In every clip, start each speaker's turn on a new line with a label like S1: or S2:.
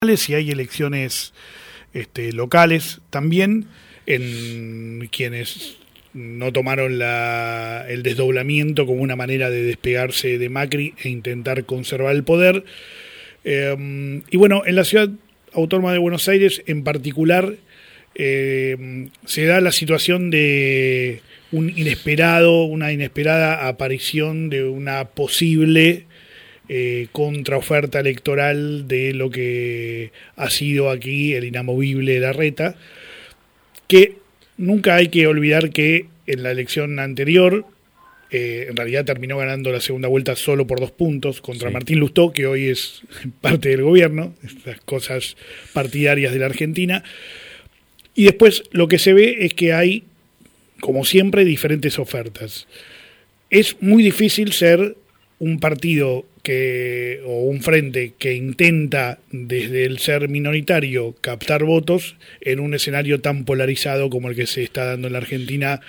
S1: y hay elecciones este, locales también en quienes no tomaron la, el desdoblamiento como una manera de despegarse de Macri e intentar conservar el poder. Em, y bueno, en la ciudad autónoma de Buenos Aires en particular em, se da la situación de un inesperado, una inesperada aparición de una posible eh, contraoferta electoral de lo que ha sido aquí el inamovible la reta, que nunca hay que olvidar que en la elección anterior, eh, en realidad terminó ganando la segunda vuelta solo por dos puntos contra Martín Lustó, que hoy es parte del gobierno, estas cosas partidarias de la Argentina. Y después lo que se ve es que hay, como siempre, diferentes ofertas. Es muy difícil ser un partido que o un frente que intenta desde el ser minoritario captar votos en un escenario tan polarizado como el que se está dando en la Argentina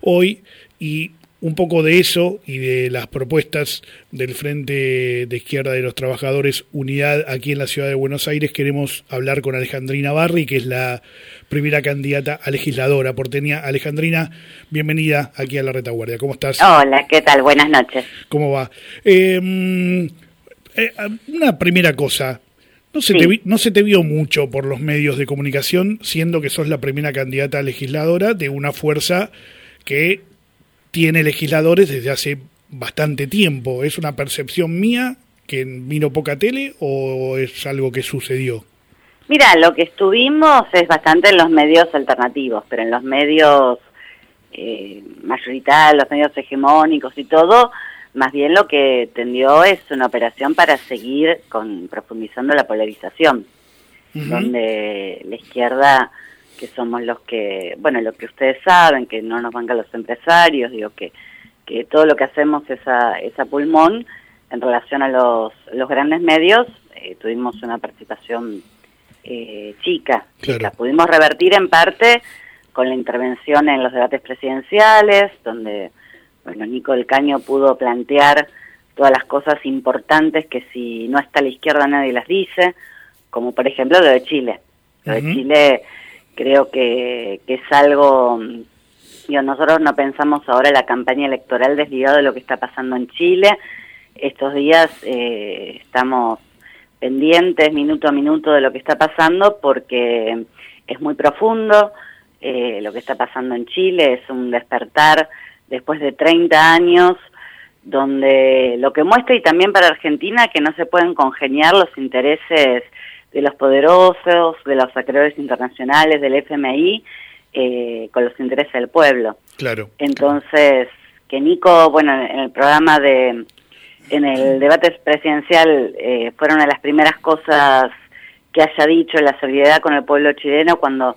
S1: hoy y un poco de eso y de las propuestas del Frente de Izquierda de los Trabajadores Unidad aquí en la ciudad de Buenos Aires queremos hablar con Alejandrina Barri, que es la primera candidata a legisladora porteña. Alejandrina, bienvenida aquí a la retaguardia. ¿Cómo estás?
S2: Hola, ¿qué tal? Buenas noches.
S1: ¿Cómo va? Em, eh, una primera cosa. No se, te no se te vio mucho por los medios de comunicación, siendo que sos la primera candidata a legisladora de una fuerza que tiene legisladores desde hace bastante tiempo. ¿Es una percepción mía que vino poca tele o es algo que sucedió?
S2: Mira, lo que estuvimos es bastante en los medios alternativos, pero en los medios eh, mayoritarios, los medios hegemónicos y todo, más bien lo que tendió es una operación para seguir con profundizando la polarización, donde la izquierda que somos los que, bueno, lo que ustedes saben, que no nos bancan los empresarios, digo que, que todo lo que hacemos es a, es pulmón en relación a los, los grandes medios, eh, tuvimos una participación eh, chica, la pudimos revertir en parte con la intervención en los debates presidenciales, donde, bueno, Nico del Caño pudo plantear todas las cosas importantes que si no está a la izquierda nadie las dice, como por ejemplo lo de Chile. Lo de Chile creo que, que es algo, yo nosotros no pensamos ahora la campaña electoral desligado de lo que está pasando en Chile. Estos días eh, estamos pendientes minuto a minuto de lo que está pasando porque es muy profundo. Eh, lo que está pasando en Chile es un despertar después de 30 años donde lo que muestra y también para Argentina que no se pueden congeniar los intereses de los poderosos, de los acreedores internacionales, del FMI, eh, con los intereses del pueblo.
S1: Claro.
S2: Entonces, que Nico, bueno, en el programa de, en el debate presidencial, eh, fueron una de las primeras cosas que haya dicho la solidaridad con el pueblo chileno cuando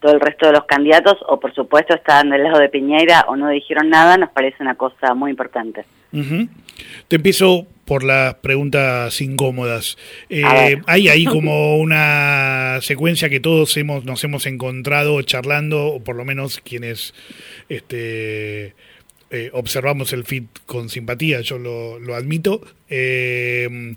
S2: todo el resto de los candidatos, o por supuesto estaban del lado de Piñeira o no dijeron nada, nos parece una cosa muy importante.
S1: Te empiezo por las preguntas incómodas. Eh, hay ahí como una secuencia que todos hemos nos hemos encontrado charlando, o por lo menos quienes este, eh, observamos el feed con simpatía, yo lo, lo admito, eh,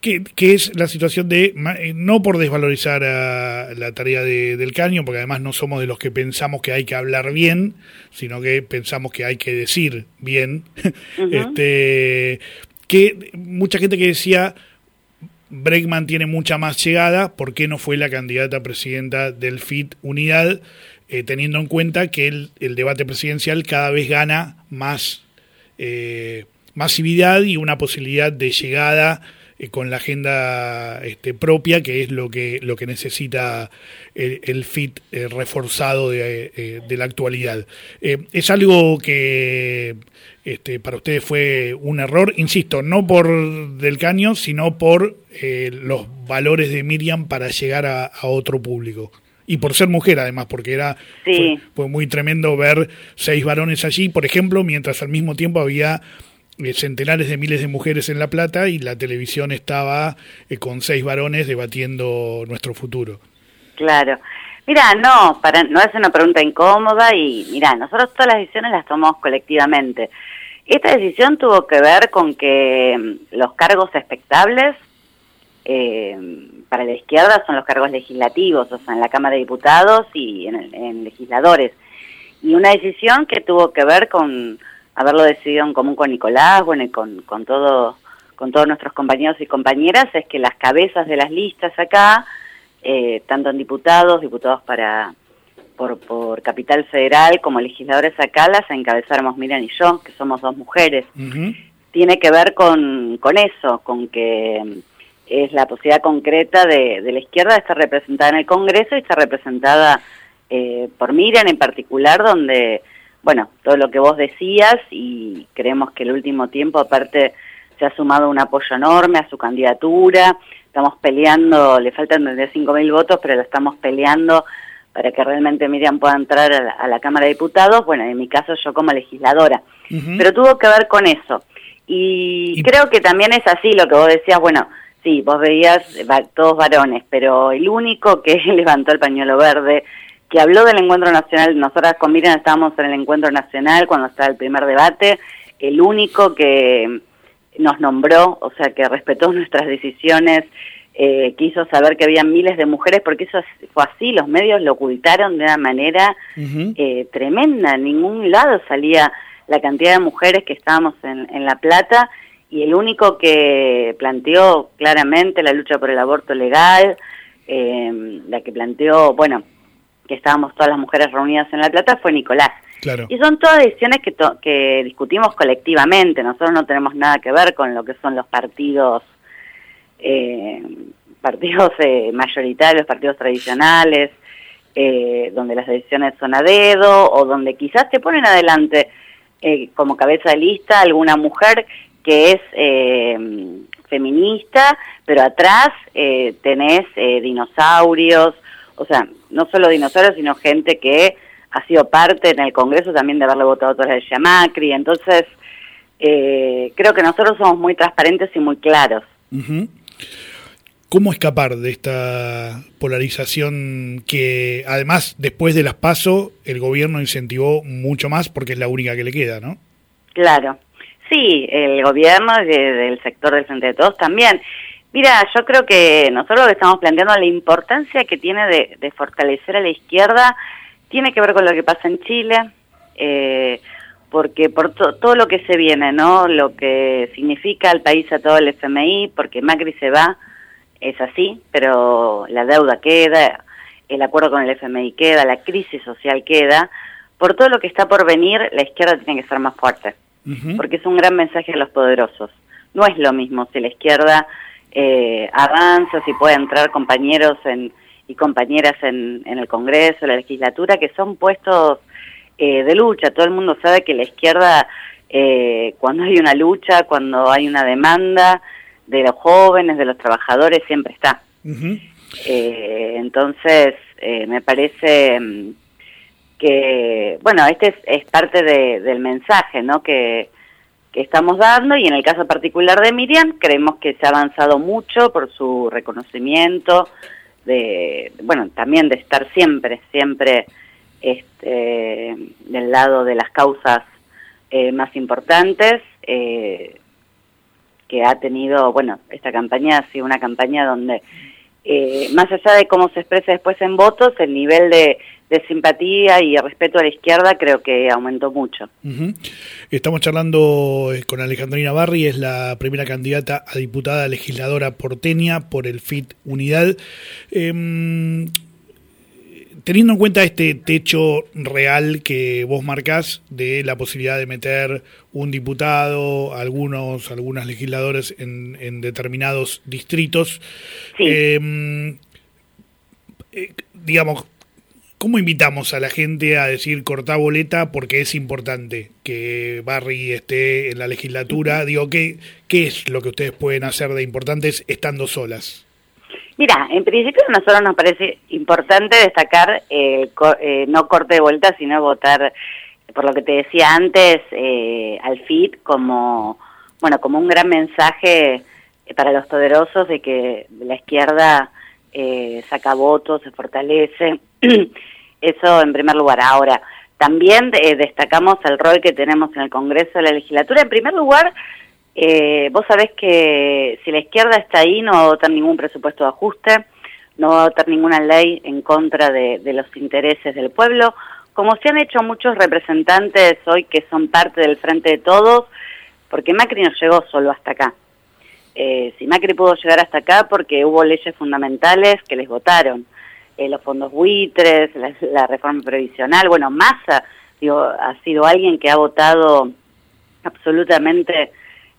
S1: que, es la situación de, no por desvalorizar a la tarea de, del caño, porque además no somos de los que pensamos que hay que hablar bien, sino que pensamos que hay que decir bien, este, que mucha gente que decía, Bregman tiene mucha más llegada, ¿por qué no fue la candidata presidenta del FIT Unidad? Eh, teniendo en cuenta que el, el, debate presidencial cada vez gana más eh, masividad y una posibilidad de llegada eh, con la agenda este, propia, que es lo que, lo que necesita el, FIT reforzado de, de, la actualidad. es algo que este, para ustedes fue un error, insisto, no por Del Caño, sino por los valores de Miriam para llegar a otro público. Y por ser mujer además, porque era fue, muy tremendo ver seis varones allí, por ejemplo, mientras al mismo tiempo había eh, centenares de miles de mujeres en La Plata y la televisión estaba eh, con seis varones debatiendo nuestro futuro.
S2: Claro. Mira, no, para, no es una pregunta incómoda y mira, nosotros todas las decisiones las tomamos colectivamente. Esta decisión tuvo que ver con que mm, los cargos expectables eh, para la izquierda son los cargos legislativos, o sea, en la Cámara de Diputados y en, legisladores. Y una decisión que tuvo que ver con haberlo decidido en común con Nicolás, bueno, y con, con, todo, con todos nuestros compañeros y compañeras, es que las cabezas de las listas acá, eh, tanto en diputados, diputados para por, por Capital Federal como legisladores acá, las encabezáramos Miriam y yo, que somos dos mujeres. Tiene que ver con, con eso, con que es la posibilidad concreta de, de, la izquierda de estar representada en el Congreso y estar representada eh, por Miriam en particular, donde, bueno, todo lo que vos decías y creemos que el último tiempo aparte se ha sumado un apoyo enorme a su candidatura, estamos peleando, le faltan 35 mil votos, pero lo estamos peleando para que realmente Miriam pueda entrar a la, Cámara de Diputados, bueno, en mi caso yo como legisladora, pero tuvo que ver con eso. y creo que también es así lo que vos decías, bueno, sí, vos veías todos varones, pero el único que levantó el pañuelo verde, que habló del encuentro nacional, nosotras con Miriam estábamos en el encuentro nacional cuando estaba el primer debate, el único que nos nombró, o sea, que respetó nuestras decisiones, eh, quiso saber que había miles de mujeres, porque eso fue así, los medios lo ocultaron de una manera eh, tremenda, en ningún lado salía la cantidad de mujeres que estábamos en, en La Plata, y el único que planteó claramente la lucha por el aborto legal, eh, la que planteó, bueno, que estábamos todas las mujeres reunidas en La Plata fue Nicolás. Y son todas decisiones que, que discutimos colectivamente, nosotros no tenemos nada que ver con lo que son los partidos, eh, partidos eh, mayoritarios, partidos tradicionales, eh, donde las decisiones son a dedo o donde quizás te ponen adelante como cabeza de lista alguna mujer que es eh, feminista, pero atrás eh, tenés eh, dinosaurios, o sea, no solo dinosaurios, sino gente que ha sido parte en el Congreso también de haberle votado todas las de Macri, entonces creo que nosotros somos muy transparentes y muy claros.
S1: ¿Cómo escapar de esta polarización que además después de las PASO el gobierno incentivó mucho más porque es la única que le queda, ¿no?
S2: Claro, Sí, el gobierno del sector del Frente de Todos también. Mira, yo creo que nosotros lo que estamos planteando, la importancia que tiene de, fortalecer a la izquierda, tiene que ver con lo que pasa en Chile, eh, porque por todo lo que se viene, ¿no? Lo que significa el país a todo el FMI, porque Macri se va, es así, pero la deuda queda, el acuerdo con el FMI queda, la crisis social queda. Por todo lo que está por venir, la izquierda tiene que ser más fuerte porque es un gran mensaje a los poderosos. No es lo mismo si la izquierda eh, avanza, si puede entrar compañeros en, y compañeras en, en el Congreso, en la legislatura, que son puestos eh, de lucha. Todo el mundo sabe que la izquierda, eh, cuando hay una lucha, cuando hay una demanda de los jóvenes, de los trabajadores, siempre está. entonces, me parece mm, que, bueno, este es, parte del mensaje, ¿no? Que, que, estamos dando y en el caso particular de Miriam creemos que se ha avanzado mucho por su reconocimiento, de, bueno, también de estar siempre, siempre este, del lado de las causas eh, más importantes, eh, que ha tenido, bueno, esta campaña ha sido una campaña donde, eh, más allá de cómo se expresa después en votos, el nivel de simpatía y respeto a la izquierda creo que aumentó mucho.
S1: Estamos charlando eh, con Alejandrina Barri, es la primera candidata a diputada legisladora porteña por el FIT Unidad. Em, teniendo en cuenta este techo real que vos marcás de la posibilidad de meter un diputado, algunos, algunas legisladores en, determinados distritos, em, eh, digamos, ¿Cómo invitamos a la gente a decir corta boleta porque es importante que Barry esté en la legislatura? Digo, ¿qué, ¿qué es lo que ustedes pueden hacer de importantes estando solas?
S2: Mira, en principio a nosotros nos parece importante destacar eh, no corte de vuelta, sino votar, por lo que te decía antes, eh, al FIT como, bueno, como un gran mensaje para los poderosos de que la izquierda eh, saca votos, se fortalece. Eso en primer lugar. Ahora, también eh, destacamos el rol que tenemos en el Congreso de la Legislatura. En primer lugar, Eh, vos sabés que si la izquierda está ahí no va a votar ningún presupuesto de ajuste, no va a votar ninguna ley en contra de, los intereses del pueblo, como se han hecho muchos representantes hoy que son parte del Frente de Todos, porque Macri no llegó solo hasta acá. Eh, si Macri pudo llegar hasta acá porque hubo leyes fundamentales que les votaron, eh, los fondos buitres, la, reforma previsional, bueno, Massa digo, ha sido alguien que ha votado absolutamente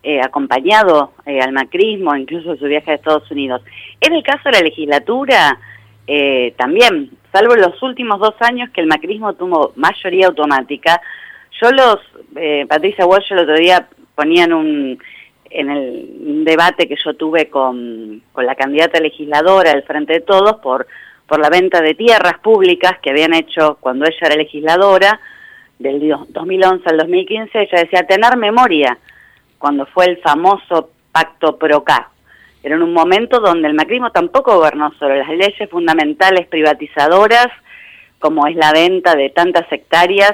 S2: eh, acompañado al macrismo, incluso en su viaje a Estados Unidos. En el caso de la legislatura, también, salvo los últimos dos años que el macrismo tuvo mayoría automática, yo los, Patricia Walsh el otro día ponían un en el debate que yo tuve con, con la candidata legisladora del Frente de Todos por, por la venta de tierras públicas que habían hecho cuando ella era legisladora, del 2011 al 2015, ella decía tener memoria cuando fue el famoso pacto PROCA. Era en un momento donde el macrismo tampoco gobernó sobre las leyes fundamentales privatizadoras, como es la venta de tantas hectáreas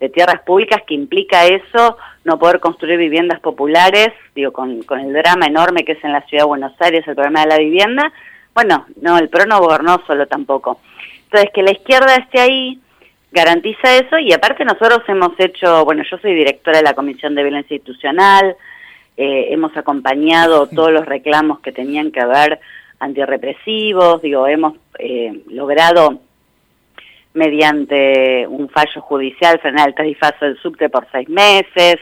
S2: de tierras públicas que implica eso, no poder construir viviendas populares, digo, con, con el drama enorme que es en la ciudad de Buenos Aires el problema de la vivienda, bueno, no, el PRO no gobernó solo tampoco. Entonces, que la izquierda esté ahí garantiza eso y aparte nosotros hemos hecho, bueno, yo soy directora de la Comisión de Violencia Institucional, eh, hemos acompañado todos los reclamos que tenían que ver antirrepresivos, digo, hemos eh, logrado mediante un fallo judicial frenar el tarifazo del subte por seis meses,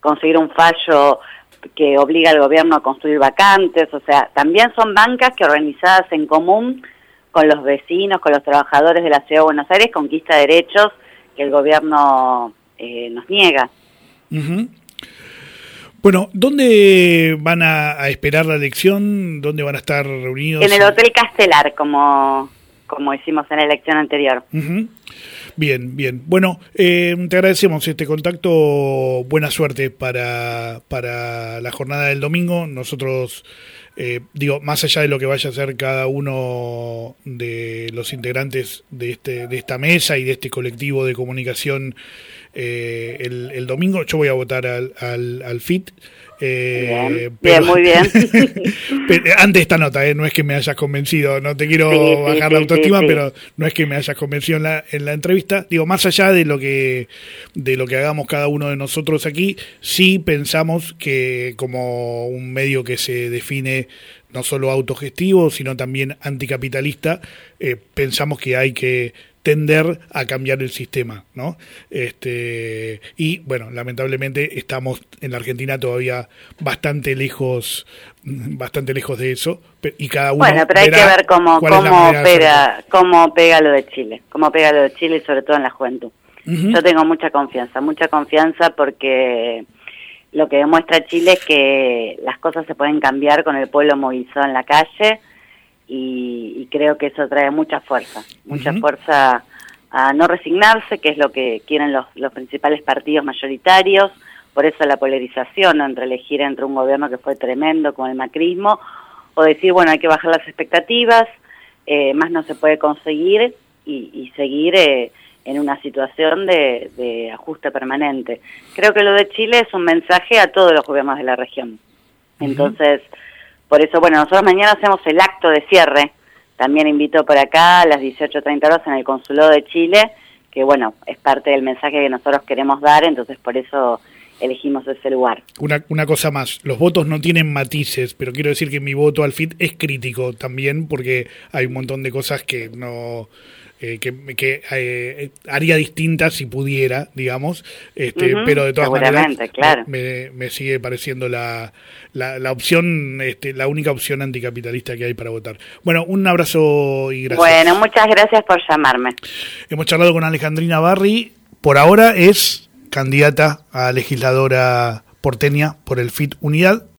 S2: conseguir un fallo que obliga al gobierno a construir vacantes, o sea, también son bancas que organizadas en común con los vecinos, con los trabajadores de la Ciudad de Buenos Aires, conquista derechos que el gobierno eh, nos niega.
S1: Bueno, ¿dónde van a, esperar la elección? ¿Dónde van a estar reunidos?
S2: En el Hotel Castelar, como como hicimos en la elección anterior.
S1: Bien, bien. Bueno, eh, te agradecemos este contacto. Buena suerte para, para la jornada del domingo. Nosotros, eh, digo, más allá de lo que vaya a hacer cada uno de los integrantes de, este, de esta mesa y de este colectivo de comunicación eh, el, el, domingo, yo voy a votar al, al, al FIT.
S2: Eh, bien, muy bien.
S1: antes esta nota, eh, no es que me hayas convencido, no te quiero bajar la autoestima, pero no es que me hayas convencido en la, en la entrevista. Digo, más allá de lo que de lo que hagamos cada uno de nosotros aquí, sí pensamos que como un medio que se define no solo autogestivo, sino también anticapitalista, eh, pensamos que hay que tender a cambiar el sistema, ¿no? Este, y bueno, lamentablemente estamos en la Argentina todavía bastante lejos, bastante lejos de eso, y cada uno
S2: Bueno, pero hay que ver cómo, cómo pega, cómo pega lo de Chile, cómo pega lo de Chile y sobre todo en la juventud. Yo tengo mucha confianza, mucha confianza porque lo que demuestra Chile es que las cosas se pueden cambiar con el pueblo movilizado en la calle, y, creo que eso trae mucha fuerza, mucha fuerza a no resignarse, que es lo que quieren los, los principales partidos mayoritarios, por eso la polarización entre elegir entre un gobierno que fue tremendo con el macrismo, o decir, bueno, hay que bajar las expectativas, eh, más no se puede conseguir y, seguir eh, en una situación de, de, ajuste permanente. Creo que lo de Chile es un mensaje a todos los gobiernos de la región. Entonces, por eso, bueno, nosotros mañana hacemos el acto de cierre. También invito por acá a las 18.30 horas en el Consulado de Chile, que bueno, es parte del mensaje que nosotros queremos dar, entonces por eso elegimos ese lugar.
S1: Una, una cosa más, los votos no tienen matices, pero quiero decir que mi voto al FIT es crítico también porque hay un montón de cosas que no eh, que, eh, haría distintas si pudiera, digamos, este, pero de todas maneras me, sigue pareciendo la, la, opción, este, la única opción anticapitalista que hay para votar. Bueno, un abrazo y gracias.
S2: Bueno, muchas gracias por llamarme.
S1: Hemos charlado con Alejandrina Barri, por ahora es candidata a legisladora porteña por el FIT Unidad.